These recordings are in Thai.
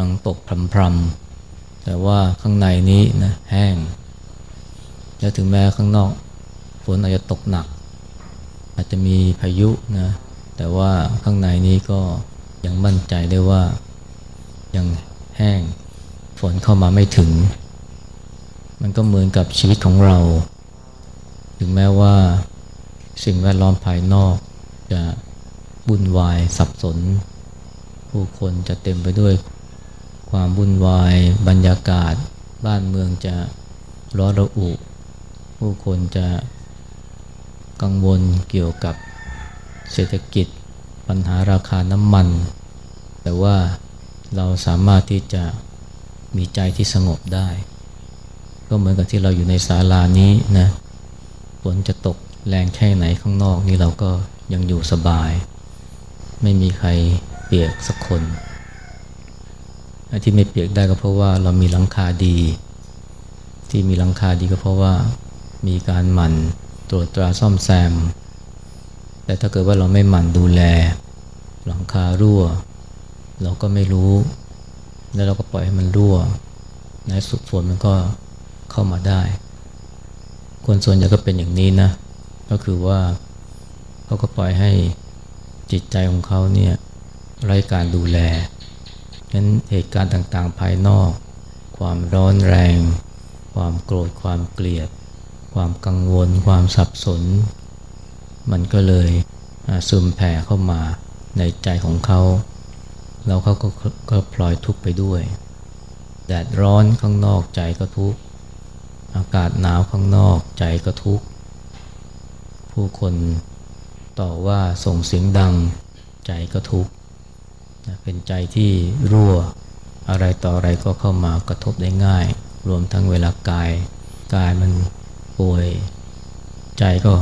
กำลังตกพรำๆแต่ว่าข้างในนี้นะแห้ง แล้วถึงแม้ข้างนอกฝนอาจจะตกหนัก อาจจะมีพายุนะแต่ว่าข้างในนี้ก็ยังมั่นใจได้ว่ายังแห้งฝนเข้ามาไม่ถึง มันก็เหมือนกับชีวิตของเรา ถึงแม้ว่าสิ่งแวดล้อมภายนอก จะวุ่นวายสับสน ผู้คนจะเต็มไปด้วย ความวุ่นวายบรรยากาศ บ้านเมืองจะร้อนระอุ ผู้คนจะกังวลเกี่ยวกับเศรษฐกิจ ปัญหาราคาน้ำมัน แต่ว่าเราสามารถที่จะมีใจที่สงบได้ ก็เหมือนกับที่เราอยู่ในศาลานี้นะฝนจะตกแรงแค่ไหนข้างนอกนี่เราก็ยังอยู่สบาย ไม่มีใครเปียกสักคน ที่ไม่เปียกได้ก็เพราะว่าเรามีหลังคาดี ที่มีหลังคาดีก็เพราะว่ามีการหมั่นตรวจตราซ่อมแซม แต่ถ้าเกิดว่าเราไม่หมั่นดูแล หลังคารั่ว เราก็ไม่รู้ แล้วเราก็ปล่อยให้มันรั่วในสุดฝนมันก็เข้ามาได้ คนส่วนใหญ่ก็เป็นอย่างนี้นะ ก็คือว่าเขาก็ปล่อยให้จิตใจของเขาเนี่ยไร้การดูแล ฉะนั้นเหตุการณ์ต่างๆ ภายนอก ความร้อนแรง ความโกรธ ความเกลียด ความกังวล ความสับสน มันก็เลยซึมแผ่เข้ามาในใจของเขา แล้วเขาก็ก็พลอยทุกข์ไปด้วย แดดร้อนข้างนอกใจก็ทุกข์ อากาศหนาวข้างนอกใจก็ทุกข์ ผู้คนต่อว่าส่งเสียงดังใจก็ทุกข์ เป็นใจที่รั่ว อะไรต่ออะไรก็เข้ามากระทบได้ง่าย รวมทั้งเวลากาย กายมันป่วย ใจก็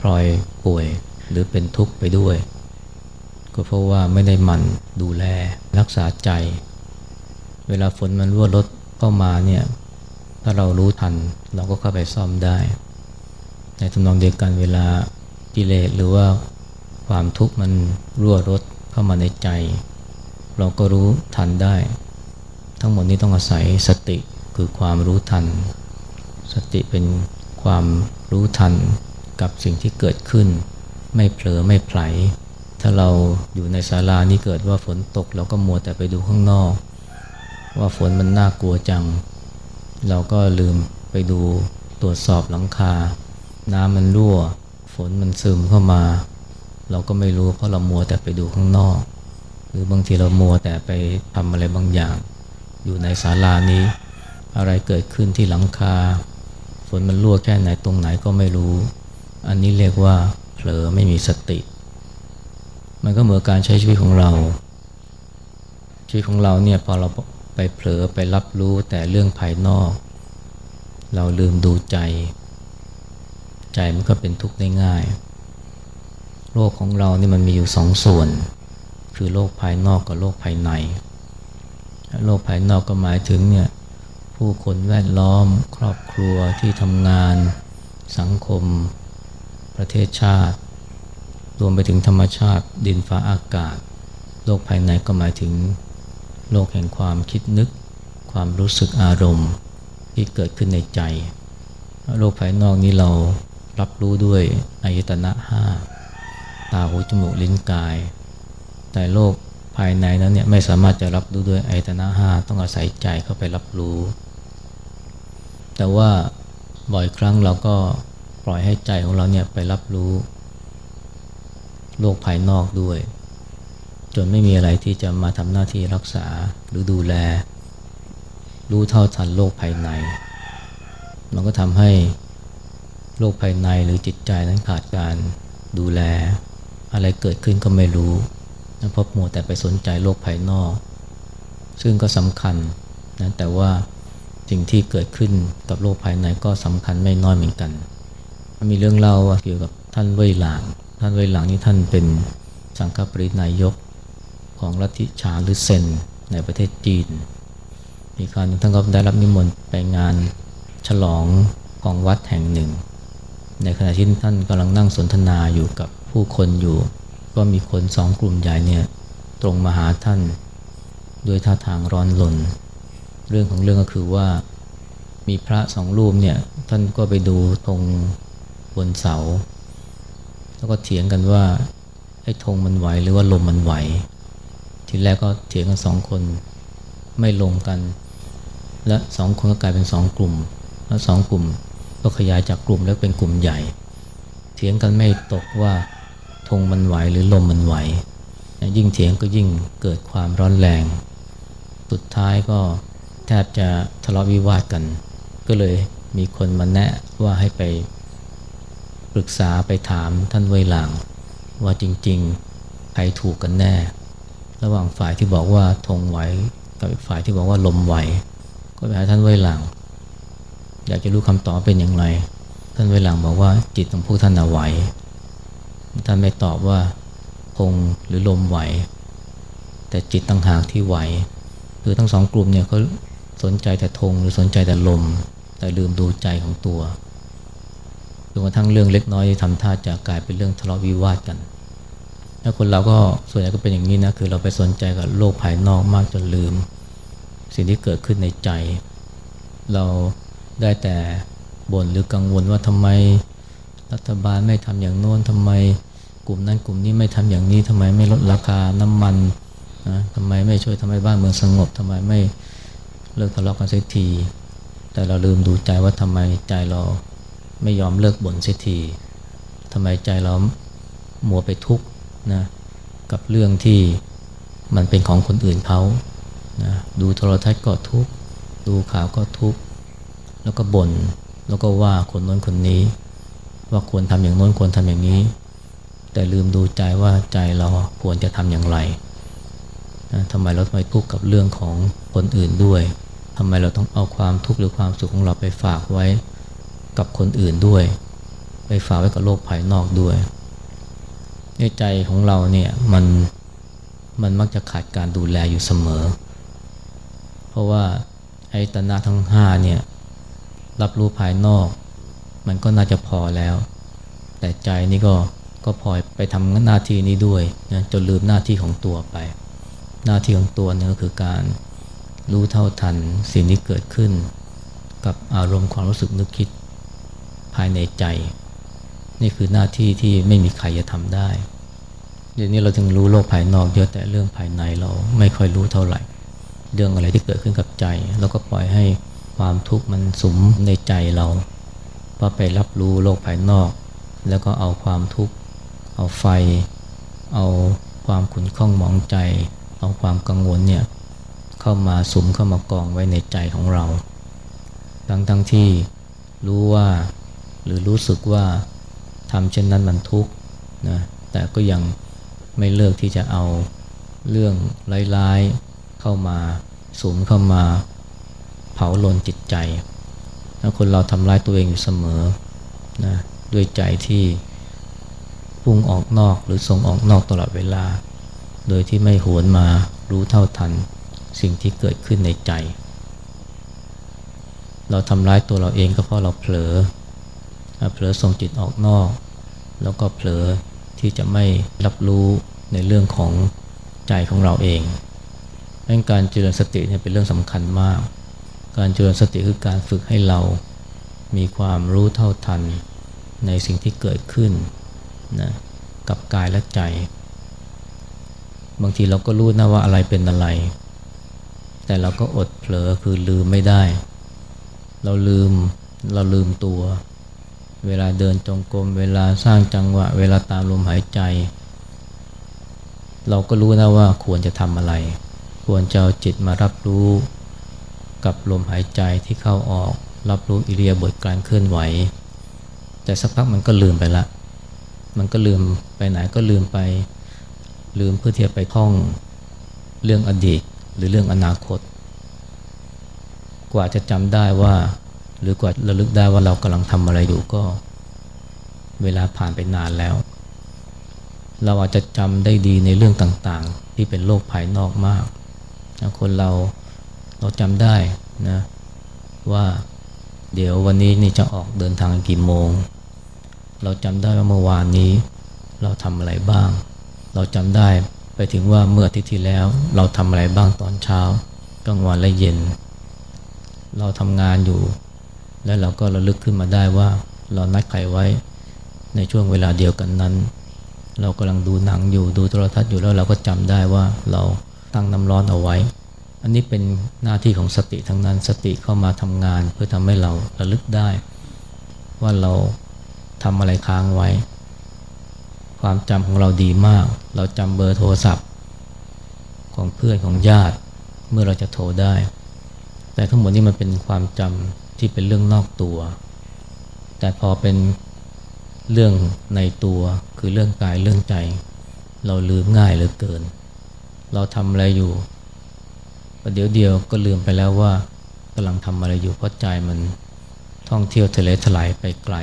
พลอยป่วยหรือเป็นทุกข์ไปด้วย ก็เพราะว่าไม่ได้มั่นดูแลรักษาใจ เวลาฝนมันรั่วรถเข้ามาเนี่ยถ้าเรารู้ทันเราก็เข้าไปซ่อมได้ ในทำนองเดียวกันเวลากิเลสหรือว่าความทุกข์มันรั่วรถเข้ามาในใจ เราก็รู้ทันได้ ทั้งหมดนี้ต้องอาศัยสติคือความรู้ทัน สติเป็นความรู้ทันกับสิ่งที่เกิดขึ้น ไม่เผลอไม่ไผล ถ้าเราอยู่ในศาลานี้เกิดว่าฝนตกเราก็มัวแต่ไปดูข้างนอก ว่าฝนมันน่ากลัวจัง เราก็ลืมไปดูตรวจสอบหลังคา น้ำมันรั่ว ฝนมันซึมเข้ามา เราก็ไม่รู้เพราะเรามัวแต่ไปดูข้างนอก หรือบางทีเรามัวแต่ไปทำอะไรบางอย่าง อยู่ในศาลานี้ อะไรเกิดขึ้นที่หลังคาฝนมันรั่วแค่ไหนตรงไหนก็ไม่รู้ อันนี้เรียกว่าเผลอไม่มีสติ มันก็เหมือนการใช้ชีวิตของเรา ชีวิตของเราเนี่ยพอเราไปเผลอไปรับรู้แต่เรื่องภายนอก เราลืมดูใจ ใจมันก็เป็นทุกข์ได้ง่ายโลกของเรานี่มันมีอยู่สองส่วน คือโลกภายนอกกับโลกภายใน โลกภายนอกก็หมายถึงเนี่ยผู้คนแวดล้อม ครอบครัวที่ทำงาน สังคม ประเทศชาติ รวมไปถึงธรรมชาติ ดินฟ้าอากาศ โลกภายในก็หมายถึง โลกแห่งความคิดนึก ความรู้สึกอารมณ์ที่เกิดขึ้นในใจ โลกภายนอกนี้เรารับรู้ด้วยอายตนะห้าตาหูจมูกลิ้นกาย แต่โลกภายในนั้นเนี่ยไม่สามารถจะรับรู้ด้วยอายตนะห้าต้องอาศัยใจเข้าไปรับรู้ แต่ว่าบ่อยครั้งเราก็ปล่อยให้ใจของเราเนี่ยไปรับรู้ โลกภายนอกด้วย จนไม่มีอะไรที่จะมาทำหน้าที่รักษาหรือดูแล รู้เท่าทันโลกภายใน มันก็ทำให้โลกภายในหรือจิตใจนั้นขาดการดูแล อะไรเกิดขึ้นก็ไม่รู้ นะเพราะมัวแต่ไปสนใจโลกภายนอก ซึ่งก็สำคัญนะแต่ว่าสิ่งที่เกิดขึ้นกับโลกภายในก็สำคัญไม่น้อยเหมือนกัน มีเรื่องเล่าเกี่ยวกับท่านเว่ยหลาง ท่านเว่ยหลางนี่ท่านเป็นสังฆปรินายกของลัทธิชาหรือเซนในประเทศจีน มีการท่านก็ได้รับนิมนต์ไปงานฉลองของวัดแห่งหนึ่ง ในขณะที่ท่านกำลังนั่งสนทนาอยู่กับผู้คนอยู่ ก็มีคนสองกลุ่มใหญ่เนี่ยตรงมาหาท่านด้วยท่าทางร้อนลนเรื่องของเรื่องก็คือว่ามีพระสองรูปเนี่ยท่านก็ไปดูธงบนเสา แล้วก็เถียงกันว่าไอ้ธงมันไหวหรือว่าลมมันไหว ทีแรกก็เถียงกันสองคนไม่ลงกัน และสองคนก็กลายเป็นสองกลุ่ม แล้วสองกลุ่มก็ขยายจากกลุ่มแล้วเป็นกลุ่มใหญ่ เถียงกันไม่ตกว่า ธงมันไหวหรือลมมันไหว ยิ่งเถียงก็ยิ่งเกิดความร้อนแรง สุดท้ายก็แทบจะทะเลาะวิวาทกัน ก็เลยมีคนมาแนะว่าให้ไปปรึกษาไปถามท่านเวหลังว่าจริงๆใครถูกกันแน่ ระหว่างฝ่ายที่บอกว่าธงไหวกับฝ่ายที่บอกว่าลมไหว ก็ไปหาท่านเวหลังอยากจะรู้คำตอบเป็นอย่างไร ท่านเวหลังบอกว่าจิตของผู้ท่านไหว ท่านไม่ตอบว่าธงหรือลมไหว แต่จิตต่างหากที่ไหว คือทั้งสองกลุ่มเนี่ยเขาสนใจแต่ธงหรือสนใจแต่ลม แต่ลืมดูใจของตัวจนกระทั่งเรื่องเล็กน้อยที่ทำท่าจะกลายเป็นเรื่องทะเลาะวิวาทกันแล้วคนเราก็ส่วนใหญ่ก็เป็นอย่างนี้นะ คือเราไปสนใจกับโลกภายนอกมากจนลืม สิ่งที่เกิดขึ้นในใจ เราได้แต่บ่นหรือกังวลว่าทำไม รัฐบาลไม่ทำอย่างโน้นทำไมกลุ่มนั้นกลุ่มนี้ไม่ทำอย่างนี้ทำไมไม่ลดราคาน้ำมันนะทำไมไม่ช่วยทำให้บ้านเมืองสงบทำไมไม่เลิกทะเลาะกันสักที แต่เราลืมดูใจว่าทำไมใจเราไม่ยอมเลิกบ่นเสียทีทำไมใจเรามัวไปทุกข์นะกับเรื่องที่มันเป็นของคนอื่นเขานะดูโทรทัศน์ก็ทุกข์ดูข่าวก็ทุกข์แล้วก็บน่นแล้วก็ว่าคนโน้นคนนี้ ว่าควรทำอย่างโน้นควรทำอย่างนี้ แต่ลืมดูใจว่าใจเราควรจะทำอย่างไรนะทำไมเราไมทุกข์กับเรื่องของคนอื่นด้วยทำไมเราต้องเอาความทุกข์หรือความสุขของเราไปฝากไว้กับคนอื่นด้วย ไปฝากไว้กับโลกภายนอกด้วยในใจของเราเนี่ยมันมันมักจะขาดการดูแลอยู่เสมอ เพราะว่าไอ้ตนาทั้งห้าเนี่ยรับรู้ภายนอก มันก็น่าจะพอแล้ว แต่ใจนี่ก็ก็พลอยไปทำหน้าที่นี้ด้วยนะจนลืมหน้าที่ของตัวไป หน้าที่ของตัวนี่ก็คือการรู้เท่าทันสิ่งที่เกิดขึ้น กับอารมณ์ความรู้สึกนึกคิดภายในใจ นี่คือหน้าที่ที่ไม่มีใครจะทำได้เดี๋ยวนี้เราถึงรู้โลกภายนอกเยอะแต่เรื่องภายในเราไม่ค่อยรู้เท่าไหร่ เรื่องอะไรที่เกิดขึ้นกับใจ แล้วก็ปล่อยให้ความทุกข์มันสุมในใจเรา พอไปรับรู้โลกภายนอก แล้วก็เอาความทุกข์ เอาไฟ เอาความขุ่นข้องหมองใจ เอาความกังวลเนี่ยเข้ามาสุมเข้ามากองไว้ในใจของเรา ทั้งทั้งที่รู้ว่าหรือรู้สึกว่าทำเช่นนั้นมันทุกข์นะแต่ก็ยังไม่เลิกที่จะเอาเรื่องร้ายๆเข้ามาสุมเข้ามา เผาลนจิตใจ แล้วคนเราทำร้ายตัวเองอยู่เสมอนะด้วยใจที่พุ่งออกนอกหรือส่งออกนอกตลอดเวลา โดยที่ไม่หวนมารู้เท่าทันสิ่งที่เกิดขึ้นในใจ เราทำร้ายตัวเราเองก็เพราะเราเผลอ เผลอส่งจิตออกนอก แล้วก็เผลอที่จะไม่รับรู้ในเรื่องของใจของเราเองดังการเจริญสติเนี่ยเป็นเรื่องสำคัญมาก การเจริญสติคือการฝึกให้เรามีความรู้เท่าทันในสิ่งที่เกิดขึ้นนะกับกายและใจ บางทีเราก็รู้นะว่าอะไรเป็นอะไร แต่เราก็อดเผลอคือลืมไม่ได้ เราลืมเราลืมตัว เวลาเดินจงกรมเวลาสร้างจังหวะ เวลาตามลมหายใจ เราก็รู้นะว่าควรจะทำอะไร ควรจะเอาจิตมารับรู้ กับลมหายใจที่เข้าออก รับรู้อิเลียบทการเคลื่อนไหว แต่สักพักมันก็ลืมไปละ มันก็ลืมไปไหนก็ลืมไป ลืมเพื่อที่จะไปท่องเรื่องอดีตหรือเรื่องอนาคต กว่าจะจำได้ว่า หรือกว่าระลึกได้ว่าเรากำลังทำอะไรอยู่ก็ เวลาผ่านไปนานแล้ว เราอาจจะจำได้ดีในเรื่องต่างๆ ที่เป็นโลกภายนอกมากคนเรา เราจำได้นะว่าเดี๋ยววันนี้นี่จะออกเดินทางกี่โมง เราจำได้ว่าเมื่อวานนี้ เราทำอะไรบ้าง เราจำได้ไปถึงว่าเมื่ออาทิตย์ที่แล้ว เราทำอะไรบ้างตอนเช้ากลางวันและเย็น เราทำงานอยู่ แล้วเราก็ระลึกขึ้นมาได้ว่า เรานัดใครไว้ในช่วงเวลาเดียวกันนั้น เรากำลังดูหนังอยู่ดูโทรทัศน์อยู่แล้วเราก็จำได้ว่าเราตั้งน้ำร้อนเอาไว้ อันนี้เป็นหน้าที่ของสติทั้งนั้นสติเข้ามาทำงาน เพื่อทำให้เราระลึกได้ ว่าเราทำอะไรค้างไว้ ความจำของเราดีมาก เราจำเบอร์โทรศัพท์ ของเพื่อนของญาติเมื่อเราจะโทรได้ แต่ทั้งหมดนี้มันเป็นความจำที่เป็นเรื่องนอกตัว แต่พอเป็นเรื่องในตัวคือเรื่องกายเรื่องใจ เราลืมง่ายเหลือเกิน เราทำอะไรอยู่ ประเดี๋ยวเดียวก็ลืมไปแล้วว่ากำลังทำอะไรอยู่เพราะใจมันท่องเที่ยวทะเลถลายไปไกล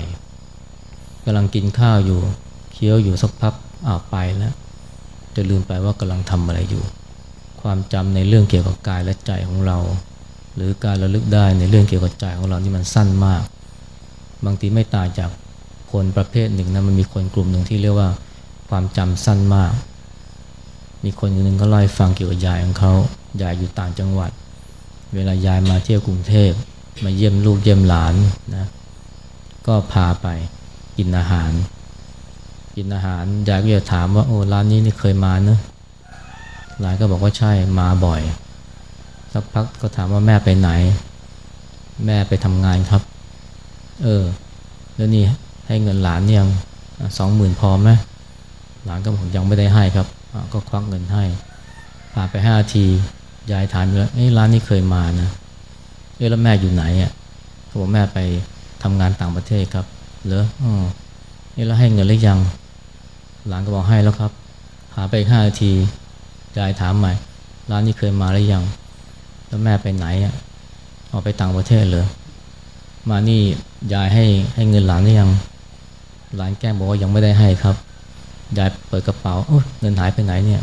กำลังกินข้าวอยู่เคี้ยวอยู่สักพักอ้าวไปแล้ว จะลืมไปว่ากำลังทำอะไรอยู่ ความจำในเรื่องเกี่ยวกับกายและใจของเรา หรือการระลึกได้ในเรื่องเกี่ยวกับใจของเรานี่มันสั้นมาก บางทีไม่ต่างจากคนประเภทหนึ่งนะมันมีคนกลุ่มหนึ่งที่เรียกว่าความจำสั้นมาก มีคนคนหนึ่งก็เล่าให้ฟังเกี่ยวกับยายของเขา ยายอยู่ต่างจังหวัด เวลายายมาเที่ยวกรุงเทพมาเยี่ยมลูกเยี่ยมหลานนะก็พาไปกินอาหาร กินอาหารยายก็จะถามว่าโอ้ร้านนี้นี่เคยมาเนอะหลานก็บอกว่าใช่มาบ่อย สักพักก็ถามว่าแม่ไปไหน แม่ไปทำงานครับ เออ แล้วนี่ให้เงินหลานยังสองหมื่นพอไหมหลานก็บอกยังไม่ได้ให้ครับ ก็ควักเงินให้ผ่านไปห้าที ยายถามว่าเอ้ร้านนี้เคยมานะเอ้แล้วแม่อยู่ไหนอะเขาบอกแม่ไปทำงานต่างประเทศครับเหรออ๋อนี่แล้วให้เงินหรือยัง หลานก็บอกให้แล้วครับผ่าไปห้าทียายถามใหม่ ร้านนี้เคยมาหรือยัง แล้วแม่ไปไหนอะออกไปต่างประเทศเหรอมานี่ยายให้ให้เงินหลานหรือยัง หลานแก้มบอกว่ายังไม่ได้ให้ครับยายเปิดกระเป๋าเงินหายไปไหนเนี่ย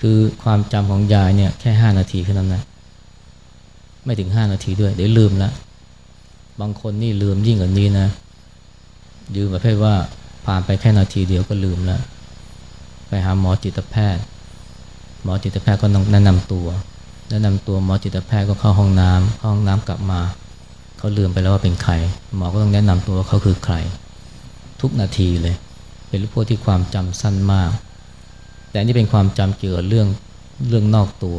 คือความจำของยายเนี่ยแค่ห้านาทีแค่นั้นนะไม่ถึงห้านาทีด้วย เดี๋ยวลืมละบางคนนี่ลืมยิ่งกว่านี้นะยืมประเภทว่าผ่านไปแค่นาทีเดียวก็ลืมแล้ว ไปหาหมอจิตแพทย์ หมอจิตแพทย์ก็ต้องแนะนำตัว แนะนำตัวหมอจิตแพทย์ก็เข้าห้องน้ำเข้าห้องน้ำกลับมา เขาลืมไปแล้วว่าเป็นใคร หมอก็ต้องแนะนำตัวว่าเขาคือใคร ทุกนาทีเลย เป็นพวกที่ความจำสั้นมาก แต่นี่เป็นความจำเกี่ยวกับเรื่องเรื่องนอกตัว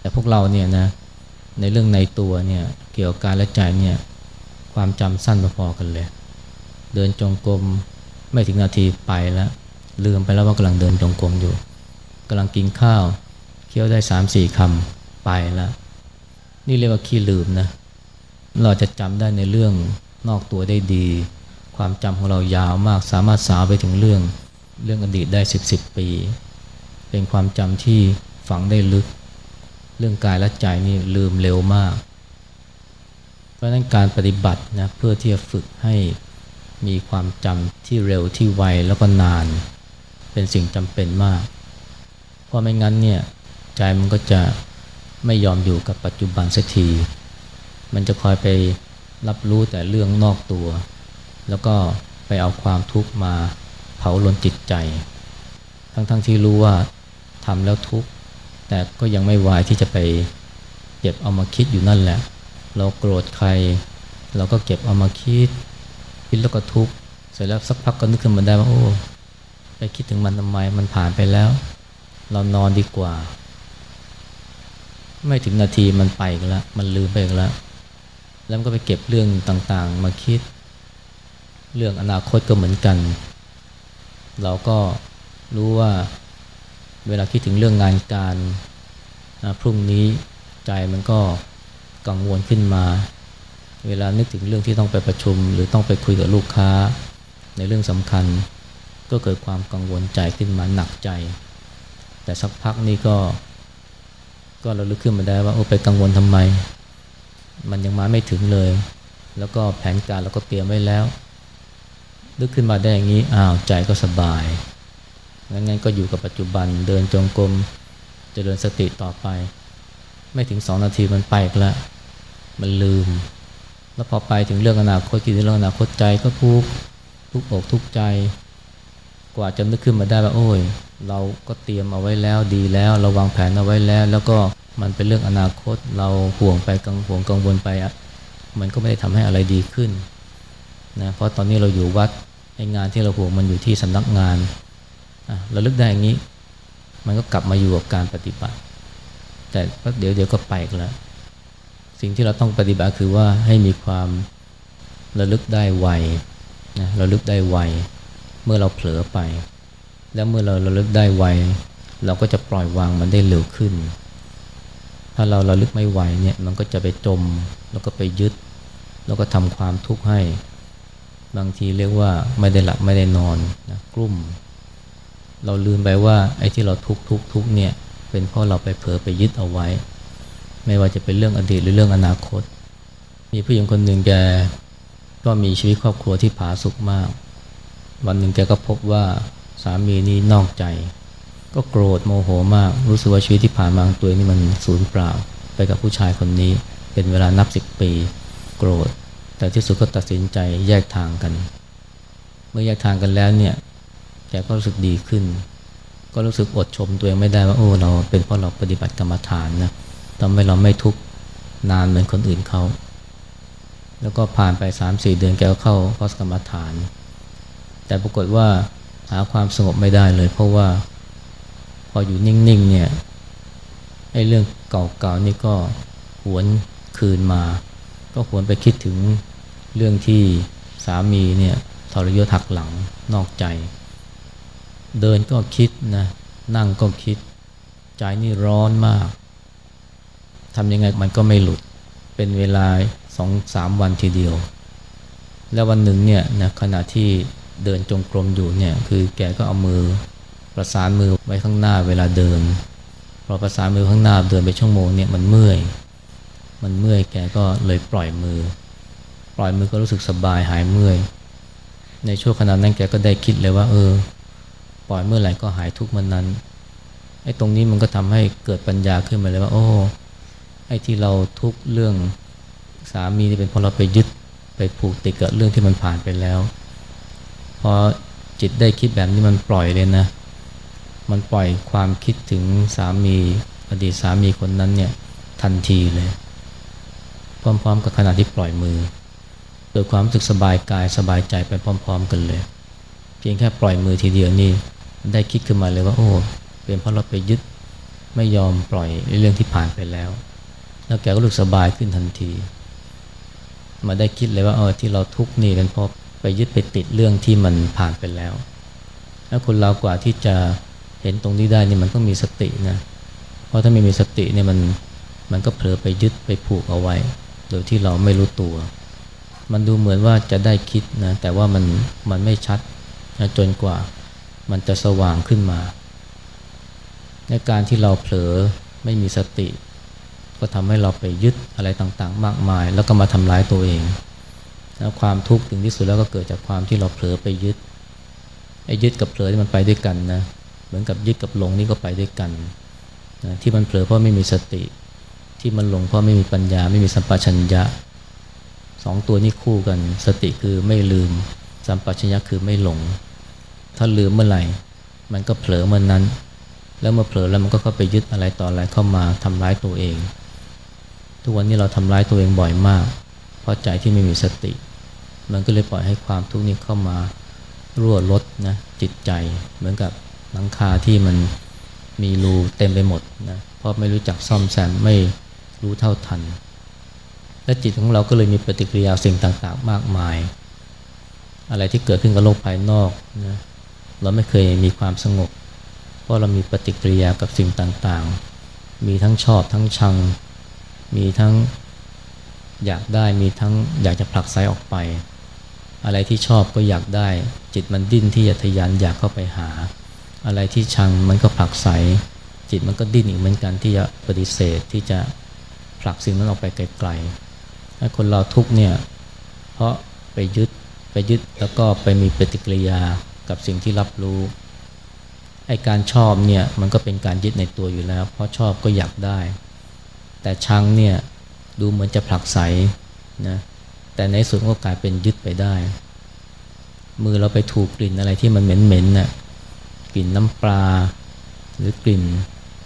แต่พวกเราเนี่ยนะในเรื่องในตัวเนี่ยเกี่ยวกับการและใจเนี่ยความจำสั้นพอๆกันเลย เดินจงกรมไม่ถึงนาทีไปแล้ว ลืมไปแล้วว่ากำลังเดินจงกรมอยู่กำลังกินข้าว เคี้ยวได้สามสี่คำไปแล้ว นี่เรียกว่าขี้ลืมนะเราจะจำได้ในเรื่องนอกตัวได้ดี ความจำของเรายาวมากสามารถสาวไปถึงเรื่อง เรื่องอดีตได้สิบสิบปี เป็นความจำที่ฝังได้ลึก เรื่องกายและใจนี่ลืมเร็วมาก เพราะนั้นการปฏิบัตินะเพื่อที่จะฝึกให้มีความจำที่เร็วที่ไวแล้วก็นาน เป็นสิ่งจำเป็นมาก เพราะไม่งั้นเนี่ยใจมันก็จะไม่ยอมอยู่กับปัจจุบันสักที มันจะคอยไปรับรู้แต่เรื่องนอกตัว แล้วก็ไปเอาความทุกข์มา ผาลนจิตใจ ทั้งๆทที่รู้ว่าทำแล้วทุกข์แต่ก็ยังไม่วายที่จะไปเก็บเอามาคิดอยู่นั่นแหละ เราโกรธใคร เราก็เก็บเอามาคิด คิดแล้วก็ทุกข์เสร็จแล้วสักพักก็นึกขึ้นมาได้ว่าโอ้ไปคิดถึงมันทำไมมันผ่านไปแล้ว เรานอนดีกว่า ไม่ถึงนาทีมันไปกันแล้วมันลืมไปกันแล้ว แล้วก็ไปเก็บเรื่องต่างๆ มาคิด เรื่องอนาคตก็เหมือนกัน เราก็รู้ว่าเวลาคิดถึงเรื่องงานการนะพรุ่งนี้ใจมันก็กังวลขึ้นมา เวลานึกถึงเรื่องที่ต้องไปประชุม หรือต้องไปคุยกับลูกค้าในเรื่องสำคัญ ก็เกิดความกังวลใจขึ้นมาหนักใจ แต่สักพักนี้ก็ ก็เราลึกขึ้นมาได้ว่าโอ้ไปกังวลทำไม มันยังมาไม่ถึงเลย แล้วก็แผนการเราก็เตรียมไว้แล้ว ลึกขึ้นมาได้อย่างนี้อ้าวใจก็สบายงั้นก็อยู่กับปัจจุบันเดินจงกรมเจริญสติต่อไป ไม่ถึงสองนาทีมันไปแล้วมันลืม แล้วพอไปถึงเรื่องอนาคตคิดถึงเรื่องอนาคตใจก็ทุกทุกอกทุกใจ กว่าจะนึกขึ้นมาได้ว่าโอ้ย เราก็เตรียมเอาไว้แล้วดีแล้ว เราวางแผนเอาไว้แล้ว แล้วก็มันเป็นเรื่องอนาคตเราห่วงไปกังห่วงกังวลไปอะมันก็ไม่ได้ทำให้อะไรดีขึ้น นะเพราะตอนนี้เราอยู่วัดไอ้งานที่เราห่วงมันอยู่ที่สำนักงานเราลึกได้อย่างนี้ มันก็กลับมาอยู่กับการปฏิบัติ แต่เดี๋ยวเดี๋ยวก็ไปแล้วสิ่งที่เราต้องปฏิบัติคือว่าให้มีความระลึกได้ไวนะระลึกได้ไวเมื่อเราเผลอไป แล้วเมื่อเราระลึกได้ไวเราก็จะปล่อยวางมันได้เร็วขึ้น ถ้าเราระลึกไม่ไวเนี่ยมันก็จะไปจม แล้วก็ไปยึด แล้วก็ทำความทุกข์ให้ บางทีเรียกว่าไม่ได้หลับไม่ได้นอนนะกลุ่ม เราลืมไปว่าไอ้ที่เราทุกทุกทุกเนี่ย เป็นเพราะเราไปเผลอไปยึดเอาไว้ ไม่ว่าจะเป็นเรื่องอดีตหรือเรื่องอนาคต มีผู้หญิงคนหนึ่งแกก็มีชีวิตครอบครัวที่ผาสุกมาก วันหนึ่งแกก็พบว่าสามีนี่นอกใจ ก็โกรธโมโหมาก รู้สึกว่าชีวิตที่ผ่านมาตัวนี่มันสูญเปล่า ไปกับผู้ชายคนนี้เป็นเวลานับสิบปี โกรธ แต่ที่สุดก็ตัดสินใจแยกทางกัน เมื่อแยกทางกันแล้วเนี่ยแกก็รู้สึกดีขึ้น ก็รู้สึกอดชมตัวเองไม่ได้ว่าโอ้เราเป็นเพราะเราปฏิบัติกรรมฐานนะทำให้เราไม่ทุกข์นานเหมือนคนอื่นเขา แล้วก็ผ่านไปสามสี่เดือนแกก็เข้าคอสกรรมฐาน แต่ปรากฏว่าหาความสงบไม่ได้เลย เพราะว่าพออยู่นิ่งๆเนี่ยไอ้เรื่องเก่าๆนี่ก็หวนคืนมา ก็หวนไปคิดถึง เรื่องที่สามีเนี่ยทรยศหักหลังนอกใจ เดินก็คิดนะนั่งก็คิด ใจนี่ร้อนมากทำยังไงมันก็ไม่หลุดเป็นเวลาสองสามวันทีเดียว แล้ววันหนึ่งเนี่ยนะขณะที่เดินจงกรมอยู่เนี่ยคือแกก็เอามือประสานมือไว้ข้างหน้าเวลาเดินพอประสานมือข้างหน้าเดินไปชั่วโมงเนี่ยมันเมื่อย มันเมื่อยแกก็เลยปล่อยมือ ปล่อยมือก็รู้สึกสบายหายเมื่อย ในช่วงขณะนั้นแกก็ได้คิดเลยว่า เออ ปล่อยเมื่อไหร่ก็หายทุกมันนั้นไอ้ตรงนี้มันก็ทำให้เกิดปัญญาขึ้นมาเลยว่า โอ้ไอ้ที่เราทุกเรื่องสามีนี่เป็นเพราะเราไปยึดไปผูกติดกับเรื่องที่มันผ่านไปแล้วพอจิตได้คิดแบบนี้มันปล่อยเลยนะ มันปล่อยความคิดถึงสามีอดีตสามีคนนั้นเนี่ยทันทีเลย พร้อมๆกับขณะที่ปล่อยมือ เกิดความรู้สึกสบายกายสบายใจไปพร้อม ๆ กันเลย เพียงแค่ปล่อยมือทีเดียวนี่ได้คิดขึ้นมาเลยว่าโอ้เป็นเพราะเราไปยึดไม่ยอมปล่อยเรื่องที่ผ่านไปแล้ว แล้วแกก็รู้สึกสบายขึ้นทันที มาได้คิดเลยว่าเออที่เราทุกข์นี่เป็นเพราะไปยึดไปติดเรื่องที่มันผ่านไปแล้ว แล้วคนเรากว่าที่จะเห็นตรงนี้ได้นี่มันต้องมีสตินะ เพราะถ้าไม่มีสติเนี่ยมันมันก็เผลอไปยึดไปผูกเอาไว้ โดยที่เราไม่รู้ตัว มันดูเหมือนว่าจะได้คิดนะแต่ว่ามันมันไม่ชัดนะจนกว่ามันจะสว่างขึ้นมา ในการที่เราเผลอไม่มีสติ ก็ทำให้เราไปยึดอะไรต่างๆ มากมาย แล้วก็มาทำร้ายตัวเองแล้วความทุกข์ถึงที่สุดแล้วก็เกิดจากความที่เราเผลอไปยึดไอ้ยึดกับเผลอที่มันไปด้วยกันนะเหมือนกับยึดกับหลงนี่ก็ไปด้วยกันนะที่มันเผลอเพราะไม่มีสติ ที่มันหลงเพราะไม่มีปัญญา ไม่มีสัมปชัญญะ สองตัวนี้คู่กัน สติคือไม่ลืม สัมปชัญญะคือไม่หลง ถ้าลืมเมื่อไหร่ มันก็เผลอเมื่อนนั้น แล้วเมื่อเผลอแล้วมันก็เข้าไปยึดอะไรต่ออะไรเข้ามาทำร้ายตัวเอง ทุกวันนี้เราทำร้ายตัวเองบ่อยมาก เพราะใจที่ไม่มีสติ มันก็เลยปล่อยให้ความทุกข์นี้เข้ามารั่วลดนะจิตใจ เหมือนกับหลังคาที่มันมีรูเต็มไปหมดนะเพราะไม่รู้จักซ่อมแซมไม่รู้เท่าทัน และจิตของเราก็เลยมีปฏิกิริยาสิ่งต่างๆ มากมาย อะไรที่เกิดขึ้นกับโลกภายนอกนะเราไม่เคยมีความสงบ เพราะเรามีปฏิกิริยากับสิ่งต่างๆ มีทั้งชอบทั้งชัง มีทั้งอยากได้มีทั้งอยากจะผลักไสออกไป อะไรที่ชอบก็อยากได้ จิตมันดิ้นที่จะทยานอยากเข้าไปหา อะไรที่ชังมันก็ผลักไสจิตมันก็ดิ้นอีกเหมือนกันที่จะปฏิเสธที่จะผลักสิ่งนั้นออกไปไกลๆ คนเราทุกเนี่ย เพราะไปยึดไปยึดแล้วก็ไปมีปฏิกิริยากับสิ่งที่รับรู้ไอการชอบเนี่ยมันก็เป็นการยึดในตัวอยู่แล้ว เพราะชอบก็อยากได้ แต่ชังเนี่ยดูเหมือนจะผลักไสนะแต่ในสุดก็กลายเป็นยึดไปได้ มือเราไปถูกกลิ่นอะไรที่มันเหม็นๆนะ่ะกลิ่นน้ำปลา หรือกลิ่น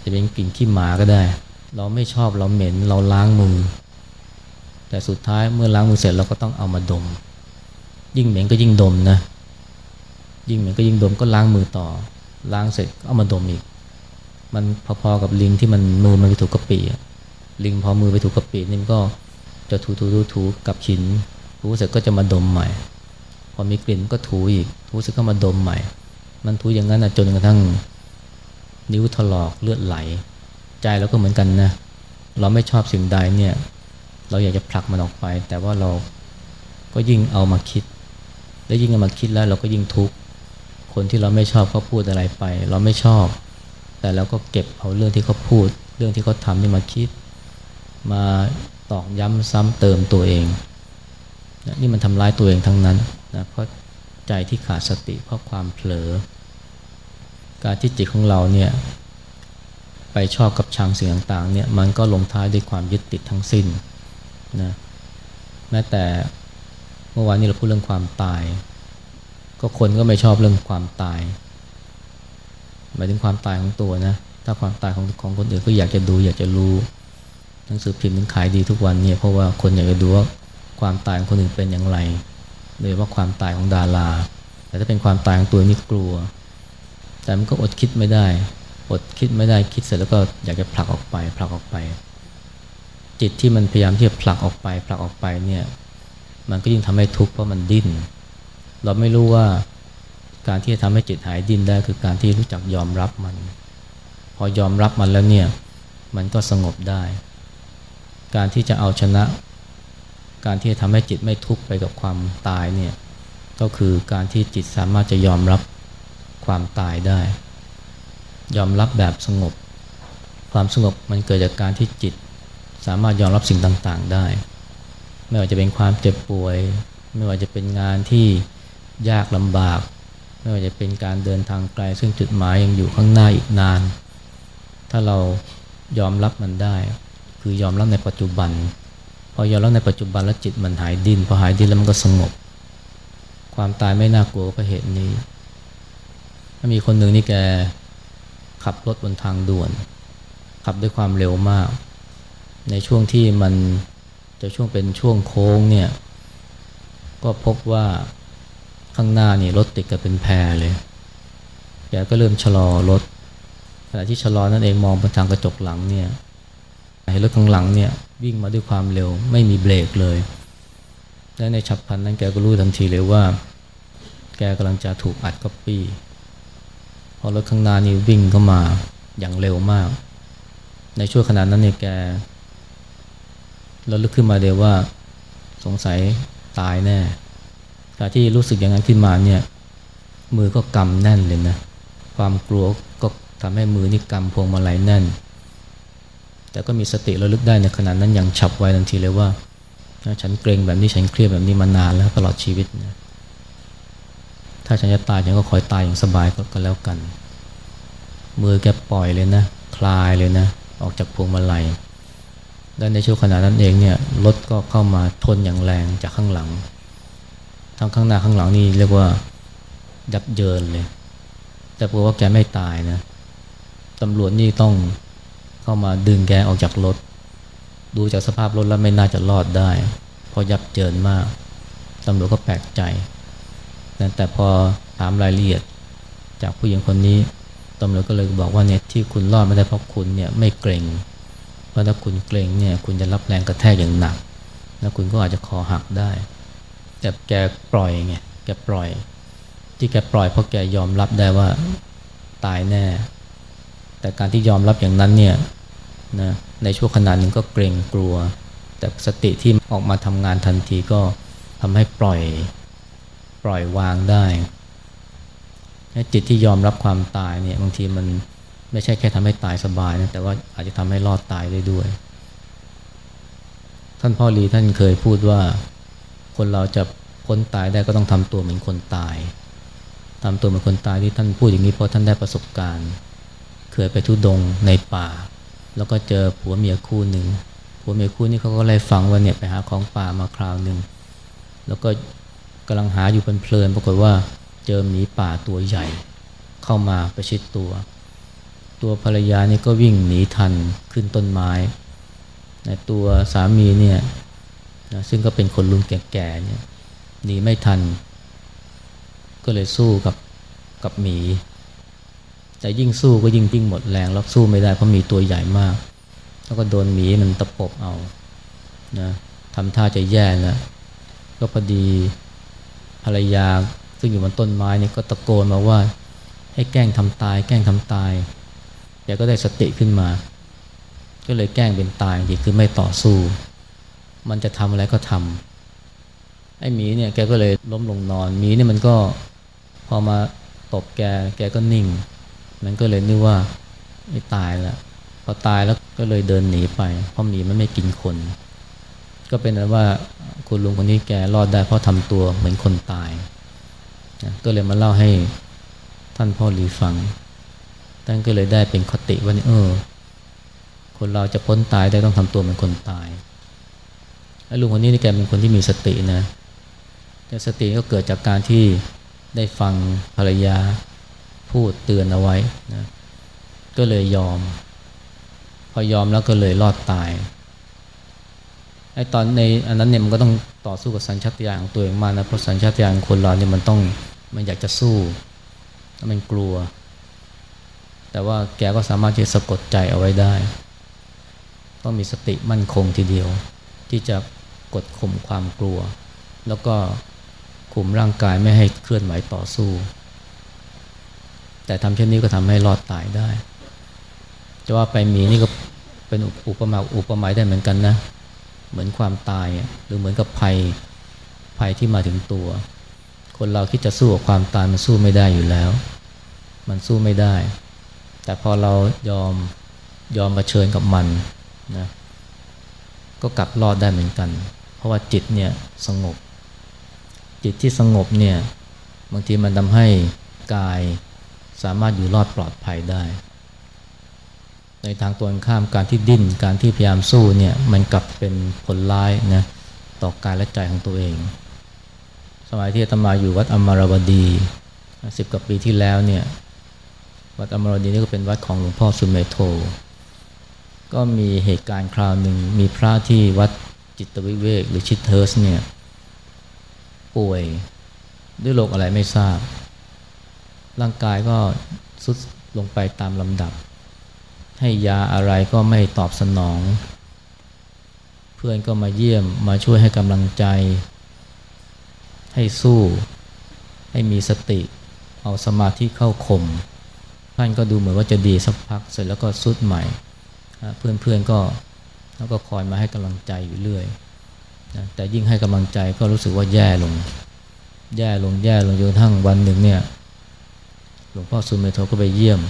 จะเป็นกลิ่นขี้หมาก็ได้ เราไม่ชอบเราเหม็นเราล้างมือ แต่สุดท้ายเมื่อล้างมือเสร็จเราก็ต้องเอามาดม ยิ่งเหม็นก็ยิ่งดมนะ ยิ่งเหม็นก็ยิ่งดมก็ล้างมือต่อ ล้างเสร็จก็เอามาดมอีก มันพอๆกับลิงที่มันมือมันไปถูกกระปีลิงพอมือไปถูกกระปีนี่มันก็จะถูถูถูถูกับหินถูเสร็จก็จะมาดมใหม่ พอมีกลิ่นก็ถูอีก ถูเสร็จก็มาดมใหม่ มันถูอย่างนั้นนะจนกระทั่งนิ้วถลอกเลือดไหล ใจเราก็เหมือนกันนะ เราไม่ชอบสิ่งใดเนี่ย เราอยากจะผลักมันออกไป แต่ว่าเราก็ยิ่งเอามาคิด และยิ่งเอามาคิดแล้วเราก็ยิ่งทุกข์คนที่เราไม่ชอบเขาพูดอะไรไป เราไม่ชอบ แต่เราก็เก็บเอาเรื่องที่เขาพูด เรื่องที่เขาทำนี่มาคิด มาตอกย้ำซ้ำเติมตัวเองนี่มันทำร้ายตัวเองทั้งนั้นนะเพราะใจที่ขาดสติเพราะความเผลอ การที่จิตของเราเนี่ยไปชอบกับชังสิ่งต่างๆเนี่ยมันก็ลงท้ายด้วยความยึดติดทั้งสิ้น นะแม้แต่เมื่อวานนี้เราพูดเรื่องความตาย ก็คนก็ไม่ชอบเรื่องความตาย หมายถึงความตายของตัวนะ ถ้าความตายของของคนอื่นก็อยากจะดู อยากจะรู้หนังสือพิมพ์มันขายดีทุกวันเนี่ยเพราะว่าคนอยากจะดูว่าความตายของคนอื่นเป็นอย่างไรโดยว่าความตายของดารา แต่ถ้าเป็นความตายของตัวนี่กลัว แต่มันก็อดคิดไม่ได้ อดคิดไม่ได้คิดเสร็จแล้วก็อยากจะผลักออกไปผลักออกไป จิตที่มันพยายามที่จะผลักออกไปผลักออกไปเนี่ยมันก็ยิ่งทำให้ทุกข์เพราะมันดิ้น เราไม่รู้ว่าการที่จะทำให้จิตหายดิ้นได้คือการที่รู้จักยอมรับมัน พอยอมรับมันแล้วเนี่ยมันก็สงบได้ การที่จะเอาชนะ การที่จะทำให้จิตไม่ทุกข์ไปกับความตายเนี่ยก็คือการที่จิตสามารถจะยอมรับความตายได้ ยอมรับแบบสงบ ความสงบมันเกิดจากการที่จิต สามารถยอมรับสิ่งต่างๆได้ ไม่ว่าจะเป็นความเจ็บป่วย ไม่ว่าจะเป็นงานที่ยากลำบาก ไม่ว่าจะเป็นการเดินทางไกล ซึ่งจุดหมายยังอยู่ข้างหน้าอีกนาน ถ้าเรายอมรับมันได้ คือยอมรับในปัจจุบัน พอยอมรับในปัจจุบันแล้วจิตมันหายดินพอหายดินแล้วมันก็สงบ ความตายไม่น่ากลัวเพราะเหตุนี้ถ้ามีคนหนึ่งนี่แกขับรถบนทางด่วน ขับด้วยความเร็วมาก ในช่วงที่มันจะช่วงเป็นช่วงโค้งเนี่ย ก็พบว่าข้างหน้านี่รถติดกันเป็นแพรเลยแกก็เริ่มชะลอรถขณะที่ชะลอนั่นเองมองบนทางกระจกหลังเนี่ยเห็นรถข้างหลังเนี่ยวิ่งมาด้วยความเร็วไม่มีเบรกเลย และในฉับพลันนั้นแกก็รู้ทันทีเลยว่า แกกำลังจะถูกอัดก๊อปปี้พอรถข้างหน้านี่วิ่งเข้ามาอย่างเร็วมาก ในช่วงขณะนั้นเนี่ยแก เราลึกขึ้นมาเดียวว่าสงสัยตายแน่การที่รู้สึกอย่างนั้นขึ้นมาเนี่ยมือก็กำแน่นเลยนะ ความกลัวก็ทำให้มือนี่กำพวงมาลัยแน่น แต่ก็มีสติระลึกได้ในขณะนั้นอย่างฉับไวทันทีเลยว่าฉันเกรงแบบนี้ฉันเครียดแบบนี้มานานแล้วตลอดชีวิตนะถ้าฉันจะตายฉันก็คอยตายอย่างสบายก็แล้วกัน มือแกปล่อยเลยนะ คลายเลยนะ ออกจากพวงมาลัย และในช่วงขณะนั้นเองเนี่ยรถก็เข้ามาทนอย่างแรงจากข้างหลัง ทั้งข้างหน้าข้างหลังนี่เรียกว่ายับเยินเลย แต่ปรากว่าแกไม่ตายนะตำรวจนี่ต้องเข้ามาดึงแกออกจากรถ ดูจากสภาพรถแล้วไม่น่าจะรอดได้ เพราะยับเยินมากตำรวจก็แปลกใจแต่พอถามรายละเอียด จากผู้หญิงคนนี้ตำรวจก็เลยบอกว่าเนี่ยที่คุณรอดไม่ได้เพราะคุณเนี่ยไม่เกรง ราะถ้าคุณเกรงเนี่ยคุณจะรับแรงกระแทกอย่างหนัก แล้วคุณก็อาจจะคอหักได้ แต่แกปล่อยไงแกปล่อย ที่แกปล่อยเพราะแกยอมรับได้ว่าตายแน่ แต่การที่ยอมรับอย่างนั้นเนี่ยนะในช่วงขณะหนึ่งก็เกรงกลัว แต่สติที่ออกมาทำงานทันทีก็ทำให้ปล่อยปล่อยวางได้จิตที่ยอมรับความตายเนี่ยบางทีมัน ไม่ใช่แค่ทำให้ตายสบายนะแต่ว่าอาจจะทำให้รอดตายได้ด้วย ท่านพ่อรีท่านเคยพูดว่า คนเราจะพ้นตายได้ก็ต้องทำตัวเหมือนคนตายทำตัวเหมือนคนตายที่ท่านพูดอย่างนี้เพราะท่านได้ประสบการณ์ เคยไปทุดงในป่า แล้วก็เจอผัวเมียคู่หนึ่งผัวเมียคู่นี้เขาก็เลยฟังว่าเนี่ยไปหาของป่ามาคราวหนึ่งแล้วก็กำลังหาอยู่เพลินๆปรากฏว่าเจอหมีป่าตัวใหญ่ เขเข้ามาประชิดตัว ตัวภรรยานี่ก็วิ่งหนีทันขึ้นต้นไม้ในตัวสามีเนี่ยนะซึ่งก็เป็นคนรุ่นแก่ๆเนี่ยหนีไม่ทัน ก็เลยสู้กับกับหมี แต่ยิ่งสู้ก็ยิ่งยิ่งหมดแรงแล้วสู้ไม่ได้เพราะมีตัวใหญ่มาก แล้วก็โดนหมีมันตะปบเอานะทำท่าจะแย่แล้วก็พอดีภรรยาซึ่งอยู่บนต้นไม้นี่ก็ตะโกนมาว่า ให้แกล้งทำตาย แกล้งทำตาย แกก็ได้สติขึ้นมา ก็เลยแกล้งเป็นตายดีคือไม่ต่อสู้ มันจะทำอะไรก็ทำไอ้หมีเนี่ยแกก็เลยล้มลงนอนหมีเนี่ยมันก็พอมาตบแกแกก็นิ่ง มันก็เลยนึกว่าไม่ตายแล้วพอตายแล้วก็เลยเดินหนีไป เพราะหมีมันไม่กินคน ก็เป็นนั้นว่าคุณลุงคนนี้แกรอดได้เพราะทำตัวเหมือนคนตายนะก็เลยมาเล่าให้ท่านพ่อหลีฟัง ท่านก็เลยได้เป็นคติว่านี่เออ คนเราจะพ้นตายได้ต้องทำตัวเหมือนคนตายไอ้ลุงคนนี้นี่แกเป็นคนที่มีสตินะแต่สติก็เกิดจากการที่ได้ฟังภรรยาพูดเตือนเอาไว้นะก็เลยยอม พอยอมแล้วก็เลยรอดตายไอ้ตอนในอันนั้นเนี่ยมันก็ต้องต่อสู้กับสัญชาตญาณของตัวเองมานะเพราะสัญชาตญาณคนเราเนี่ยมันต้องมันอยากจะสู้แล้วมันกลัว แต่ว่าแกก็สามารถที่จะสะกดใจเอาไว้ได้ ต้องมีสติมั่นคงทีเดียว ที่จะกดข่มความกลัว แล้วก็ข่มร่างกายไม่ให้เคลื่อนไหวต่อสู้ แต่ทำเช่นนี้ก็ทำให้รอดตายได้จะว่าไปมีนี่ก็เป็นอุปมาอุปไมยได้เหมือนกันนะ เหมือนความตายหรือเหมือนกับภัยภัยที่มาถึงตัว คนเราคิดจะสู้กับความตายมันสู้ไม่ได้อยู่แล้ว มันสู้ไม่ได้ แต่พอเรายอมยอมมาเชิญกับมันนะก็กลับรอดได้เหมือนกัน เพราะว่าจิตเนี่ยสงบ จิตที่สงบเนี่ยบางทีมันทำให้กายสามารถอยู่รอดปลอดภัยได้ ในทางตรงข้ามการที่ดิ้นการที่พยายามสู้เนี่ยมันกลับเป็นผลร้ายนะต่อกายและใจของตัวเอง สมัยที่อาตมาอยู่วัดอมรวดีสิบกว่าปีที่แล้วเนี่ย วัดอมรดีนี่ก็เป็นวัดของหลวงพ่อสุเมโท ก็มีเหตุการณ์คราวหนึ่งมีพระที่วัดจิตวิเวกหรือชิตเทิร์สเนี่ยป่วยด้วยโรคอะไรไม่ทราบ ร่างกายก็สุดลงไปตามลำดับ ให้ยาอะไรก็ไม่ตอบสนอง เพื่อนก็มาเยี่ยมมาช่วยให้กำลังใจ ให้สู้ ให้มีสติ เอาสมาธิเข้าข่ม ท่านก็ดูเหมือนว่าจะดีสักพักเสร็จแล้วก็สุดใหม่ เพื่อนๆก็แล้วก็คอยมาให้กำลังใจอยู่เรื่อยนะแต่ยิ่งให้กำลังใจก็รู้สึกว่าแย่ลง แย่ลงแย่ลงจนทั้งวันหนึ่งเนี่ยหลวงพ่อสุเมโทก็ไปเยี่ยม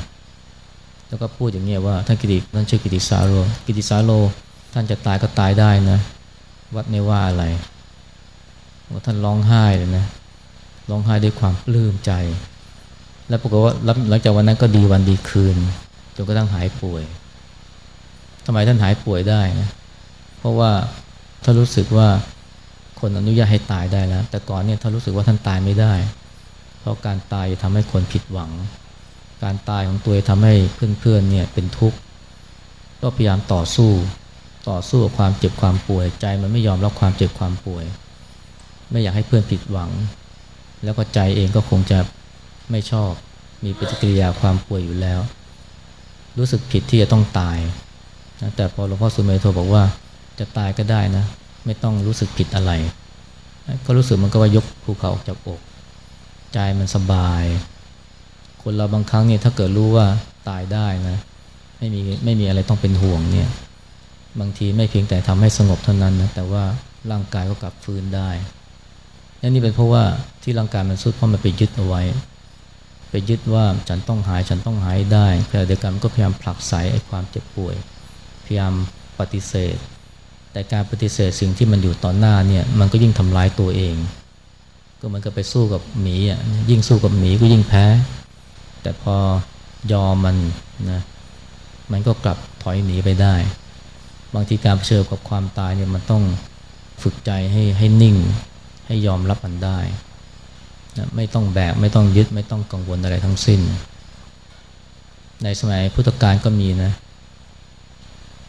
แล้วก็พูดอย่างนี้ว่าท่านกิติท่านชื่อกิติสาโรกิติสาโรท่านจะตายก็ตายได้นะ วัดไม่ว่าอะไรว่าท่านร้องไห้เลยนะร้องไห้ด้วยความปลื้มใจ แล้วปรากฏว่าหลังจากวันนั้นก็ดีวันดีคืนจนกระทั่งหายป่วยทำไมท่านหายป่วยได้นะเพราะว่าถ้านรู้สึกว่าคนอนุญาตให้ตายได้แล้ว แต่ก่อนเนี่ยถ้านรู้สึกว่าท่านตายไม่ได้ เพราะการตายทำให้คนผิดหวัง การตายของตัวทำให้เพื่อนๆเนี่ยเป็นทุกข์ก็พยายามต่อสู้ต่อสู้กับความเจ็บความป่วยใจมันไม่ยอมรับความเจ็บความป่วย ไม่อยากให้เพื่อนผิดหวัง แล้วก็ใจเองก็คงจะ ไม่ชอบมีปฏิกิริยาความป่วยอยู่แล้ว รู้สึกผิดที่จะต้องตายนะแต่พอหลวงพ่อสุเมโทบอกว่าจะตายก็ได้นะ ไม่ต้องรู้สึกผิดอะไร ก็รู้สึกมันก็ว่ายกภูเขาออกจากอก ใจมันสบาย คนเราบางครั้งเนี่ยถ้าเกิดรู้ว่าตายได้นะ ไม่มีไม่มีอะไรต้องเป็นห่วงเนี่ย บางทีไม่เพียงแต่ทำให้สงบเท่านั้นนะแต่ว่าร่างกายก็กลับฟื้นได้นี่เป็นเพราะว่าที่ร่างกายมันสุดเพราะมันไปยึดเอาไว้ ไปยึดว่าฉันต้องหายฉันต้องหายได้แต่เดียวกันก็พยายามผลักไสไอ้ความเจ็บป่วย พยายามปฏิเสธ แต่การปฏิเสธสิ่งที่มันอยู่ต่อหน้าเนี่ยมันก็ยิ่งทำร้ายตัวเอง ก็มันก็ไปสู้กับหมีอะยิ่งสู้กับหมีก็ยิ่งแพ้ แต่พอยอมมันนะมันก็กลับถอยหนีไปได้ บางทีการเผชิญกับความตายเนี่ยมันต้องฝึกใจให้ให้นิ่ง ให้ยอมรับมันได้ ไม่ต้องแบก ไม่ต้องยึดไม่ต้องกังวลอะไรทั้งสิ้น ในสมัยพุทธกาลก็มีนะ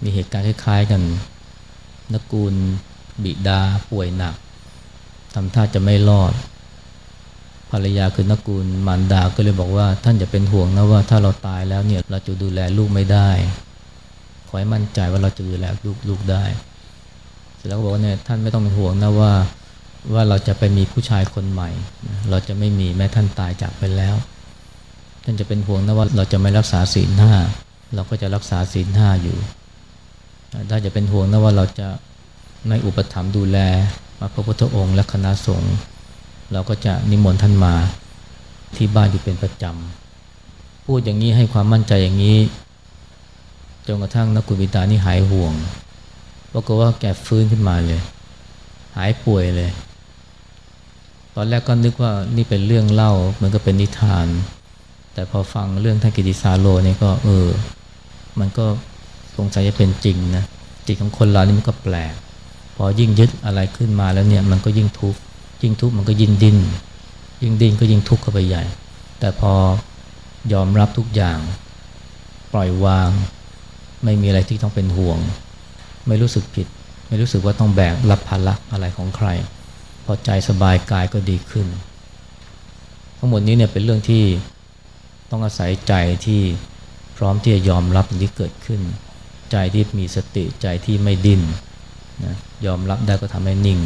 มีเหตุการณ์คล้ายๆกันนกูลบิดาป่วยหนักทำท่าจะไม่รอด ภรรยาคือนกูลมารดาก็เลยบอกว่า ท่านจะเป็นห่วงนะว่าถ้าเราตายแล้วเนี่ยเราจะดูแลลูกไม่ได้ ขอให้มั่นใจว่าเราจะดูแลลูกลูกได้ เสร็จแล้วก็บอกว่าเนี่ยท่านไม่ต้องเป็นห่วงนะว่า ว่าเราจะไปมีผู้ชายคนใหม่ เราจะไม่มีแม้ท่านตายจากไปแล้ว ท่านจะเป็นห่วงนะว่าเราจะไม่รักษาศีลห้าเราก็จะรักษาศีลห้าอยู่ถ้าจะเป็นห่วงนะว่าเราจะไม่อุปถัมภ์ดูแลมาพระพุทธองค์และคณะสงฆ์เราก็จะนิมนต์ท่านมาที่บ้านอยู่เป็นประจำ พูดอย่างนี้ให้ความมั่นใจอย่างนี้จนกระทั่งนักกุบิตานี่หายห่วงปรากฏว่าแกฟื้นขึ้นมาเลย หายป่วยเลย อนแรกก็นึกว่านี่เป็นเรื่องเล่าเหมือนกับเป็นนิทาน แต่พอฟังเรื่องท่านกิติสาโลนี่ก็เออ มันก็สงสัยจะเป็นจริงนะจิตของคนเรานี่มันก็แปลก พอยิ่งยึดอะไรขึ้นมาแล้วเนี่ยมันก็ยิ่งทุกข์ยิ่งทุกข์มันก็ยิ่งดิ้นยิ่งดิ้นก็ยิ่งทุกข์เข้าไปใหญ่ แต่พอยอมรับทุกอย่าง ปล่อยวาง ไม่มีอะไรที่ต้องเป็นห่วง ไม่รู้สึกผิด ไม่รู้สึกว่าต้องแบกรับภาระอะไรของใคร อใจสบายกายก็ดีขึ้น ทั้งหมดนี้เนี่ยเป็นเรื่องที่ต้องอาศัยใจที่พร้อมที่จะยอมรับสิ่งที่เกิดขึ้น ใจที่มีสติใจที่ไม่ดิ้นนะยอมรับได้ก็ทำให้นิ่ง